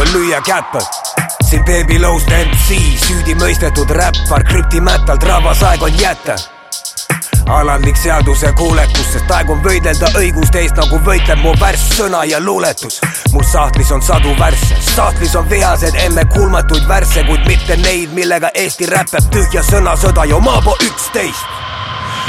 lüüa käppe siin beebilõust MC, süüdi mõistetud räppar, krüptimättalt rahvas aeg on jätta. Alandlik seaduse kuulekus, sest aeg on võidelda õiguste eest, nagu võitleb mu värss, sõna ja luuletus. mul sahtlis on sadu värsse, sahtlis on vihased ennekuulmatuid värsse, kuid mitte neid, millega Eesti räppab. Tühja sõnasõda ja Maabo üksteist.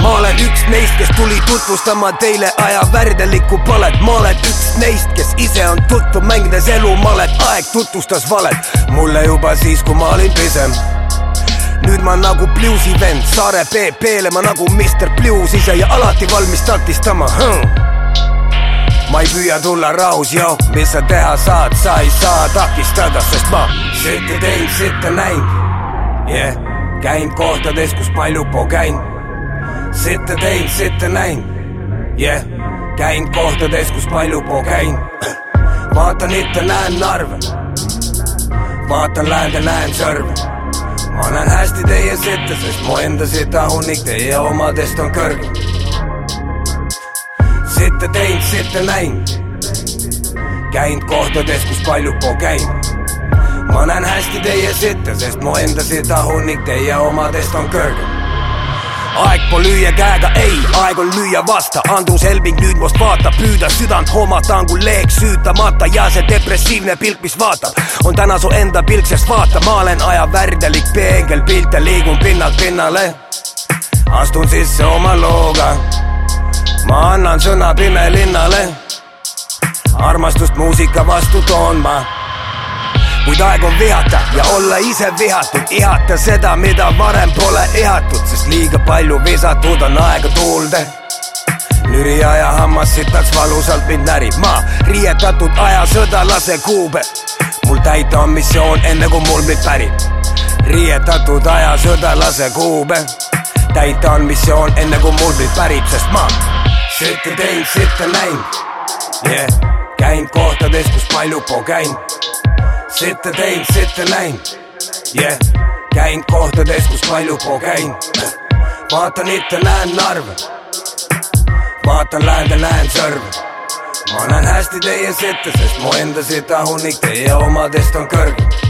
Ma olen üks neist, kes tuli tutvustama teile aja värdelikku palet, ma olen üks neist, kes ise on tutvu mängides elu malet, aeg tutvustas valet mulle juba siis, kui ma olin pisem nüüd ma nagu Bluesi vend, Saare PP-le ma nagu Mr Blues ise ja alati valmis takistama hm. ma ei püüa tulla rahus, joo, mis sa teha saad, sa ei saa takistada, sest ma sitte teinud, sitte näinud yeah., käinud kohtades, kus palju po käin. sitte teinud, sitte näinud yeah., käinud kohtades, kus palju po käin. vaatan itte, näen narve, vaatan läände, näen sõrve ma näen hästi teie sitte, sest mu enda sitahunnik teie omadest on kõrgem. sitte teinud, sitte näinud, käinud kohtades, kus palju po käinud. ma näen hästi teie sitte, sest mu enda sitahunnik teie omadest on kõrgem aeg pole lüüa käega, ei, aeg on lüüa vasta, Andrus Helbing nüüd must vaatab, püüda südant hoomata, on kolleeg süütamata ja see depressiivne pilk, mis vaatab, on täna su enda pilk, sest vaata, ma olen aja värdelik peegelpilt ja liigun pinnalt pinnale. astun sisse oma looga, ma annan sõna pimelinnale, armastust muusika vastu toon ma kuid aeg on vihata ja olla ise vihatud, ihata seda, mida varem pole ihatud, sest liiga palju visatud on aega tuulde. lüria ja hammas sitaks valusalt mind närib, ma riietatud ajasõda lase kuube. mul täita on missioon, enne kui mul mind pärib. riietatud ajasõda lase kuube. täita on missioon, enne kui mul mind pärib, sest ma sitte teinud, sitte näinud yeah.. käinud kohtades, kus palju po käinud sitte teinud, sitte näinud yeah., käinud kohtades, kus palju po käin. vaatan itte, näen narve, vaatan läände, näen sõrme. ma näen hästi teie sitte, sest mu enda sitahunnik teie omadest on kõrgem